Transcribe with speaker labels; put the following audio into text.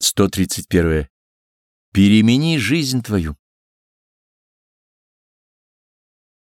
Speaker 1: 131. Перемени жизнь твою.